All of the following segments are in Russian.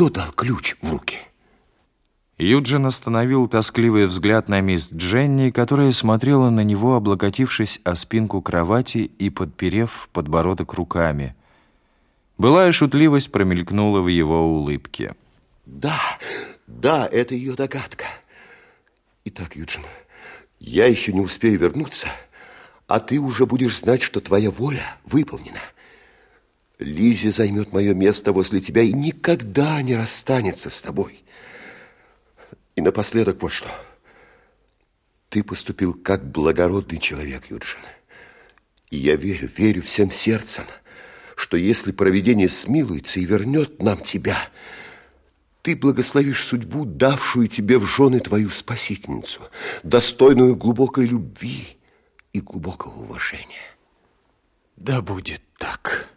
Кто дал ключ в руки? Юджин остановил тоскливый взгляд на мисс Дженни, которая смотрела на него, облокотившись о спинку кровати и подперев подбородок руками. Былая шутливость промелькнула в его улыбке. Да, да, это ее догадка. Итак, Юджин, я еще не успею вернуться, а ты уже будешь знать, что твоя воля выполнена. Лизи займет мое место возле тебя и никогда не расстанется с тобой. И напоследок вот что. Ты поступил как благородный человек, Юджин. И я верю, верю всем сердцем, что если провидение смилуется и вернет нам тебя, ты благословишь судьбу, давшую тебе в жены твою спасительницу, достойную глубокой любви и глубокого уважения. Да будет так.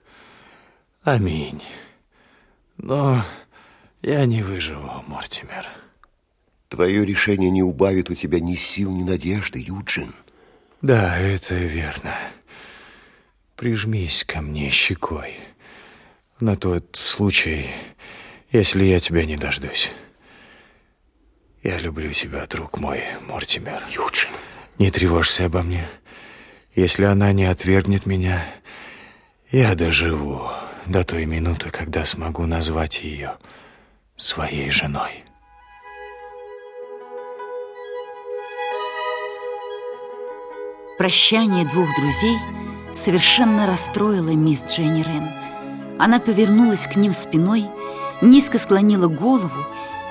Аминь. Но я не выживу, Мортимер. Твое решение не убавит у тебя ни сил, ни надежды, Юджин. Да, это верно. Прижмись ко мне щекой. На тот случай, если я тебя не дождусь. Я люблю тебя, друг мой, Мортимер. Юджин. Не тревожься обо мне. Если она не отвергнет меня, я доживу до той минуты, когда смогу назвать ее своей женой. Прощание двух друзей совершенно расстроило мисс Дженни Рен. Она повернулась к ним спиной, низко склонила голову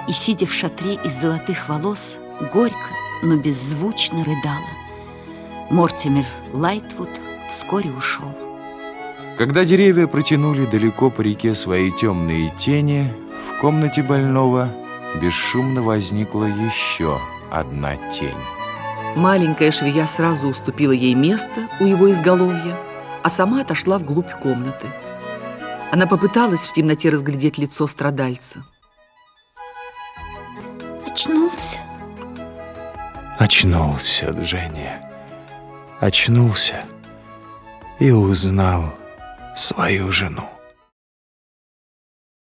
и, сидя в шатре из золотых волос, горько, но беззвучно рыдала. Мортимер Лайтвуд вскоре ушел. Когда деревья протянули далеко по реке свои темные тени, в комнате больного бесшумно возникла еще одна тень. Маленькая швея сразу уступила ей место у его изголовья, а сама отошла вглубь комнаты. Она попыталась в темноте разглядеть лицо страдальца. Очнулся? Очнулся, Дженни. Очнулся и узнал свою жену.